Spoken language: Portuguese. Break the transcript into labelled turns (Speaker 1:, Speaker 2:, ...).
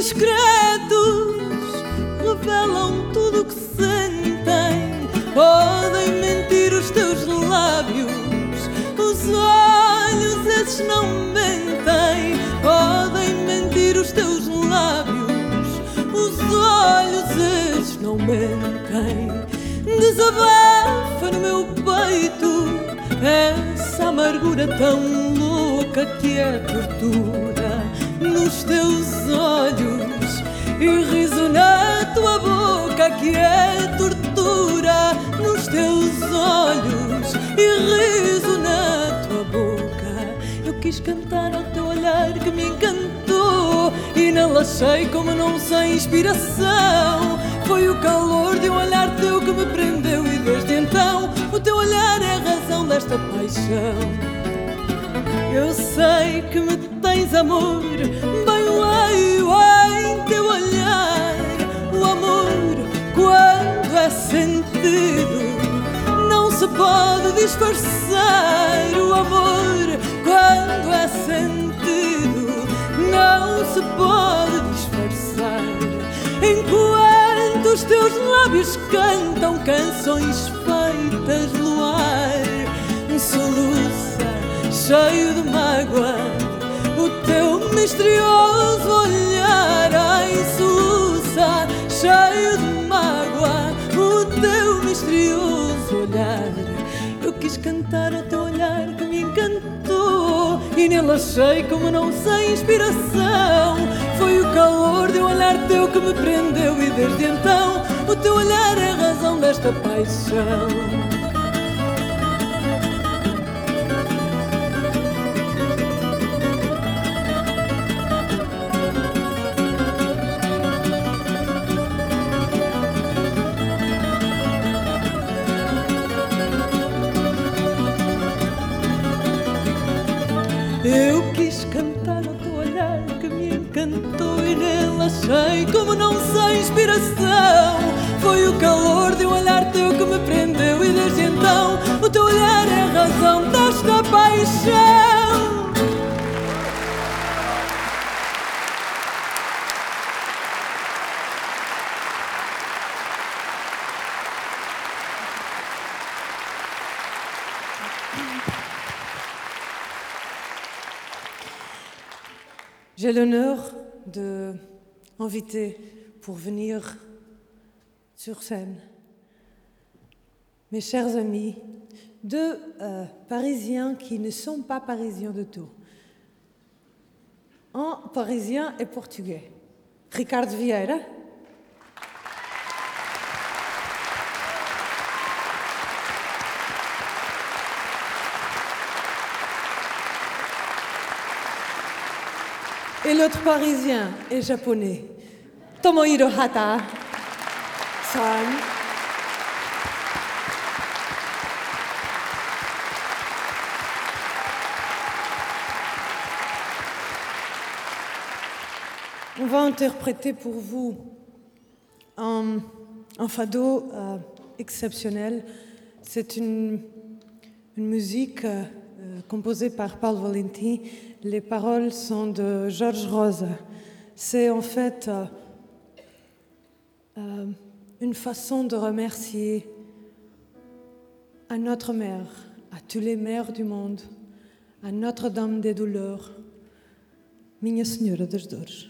Speaker 1: indiscretos, revelam tudo o que sentem. Podem mentir os teus lábios, os olhos esses não mentem. Podem mentir os teus lábios, os olhos esses não mentem. Desabafa no meu peito essa amargura tão louca que é tortura nos teus olhos e riso na tua boca que é tortura nos teus olhos e riso na tua boca. Eu quis cantar ao teu olhar que me encantou e não achei como não sei inspiração. Foi o calor de um olhar teu que me prendeu e desde então o teu olhar é a razão desta paixão. Eu sei que me tens amor, bem leio em teu olhar. O amor, quando é sentido, não se pode disfarçar. O amor, quando é sentido, não se pode disfarçar. Enquanto os teus lábios cantam canções feitas no ar, soluça cheio de mágoa, o teu misterioso olhar, ai soluça, cheio de mágoa, o teu misterioso olhar. Eu quis cantar ao teu olhar que me encantou e nele achei como não sei inspiração. Foi o calor de um olhar teu que me prendeu e desde então o teu olhar é a razão desta paixão. Eu quis cantar ao teu olhar que me encantou e nele achei como não sei inspiração. Foi o calor de um olhar teu que me prendeu e desde então o teu olhar é a razão desta paixão. J'ai l'honneur de pour venir sur scène mes chers amis, deux euh, Parisiens qui ne sont pas Parisiens de tout. Un Parisien et portugais. Ricardo Vieira. Et l'autre parisien est japonais. Tomohiro Hata. On va interpréter pour vous un, un fado euh, exceptionnel. C'est une, une musique euh, composée par Paul Valenti. Les paroles sont de Georges Rose. C'est en fait euh, euh, une façon de remercier à notre mère, à tous les mères du monde, à Notre-Dame des Douleurs, Minha Senhora das Dores.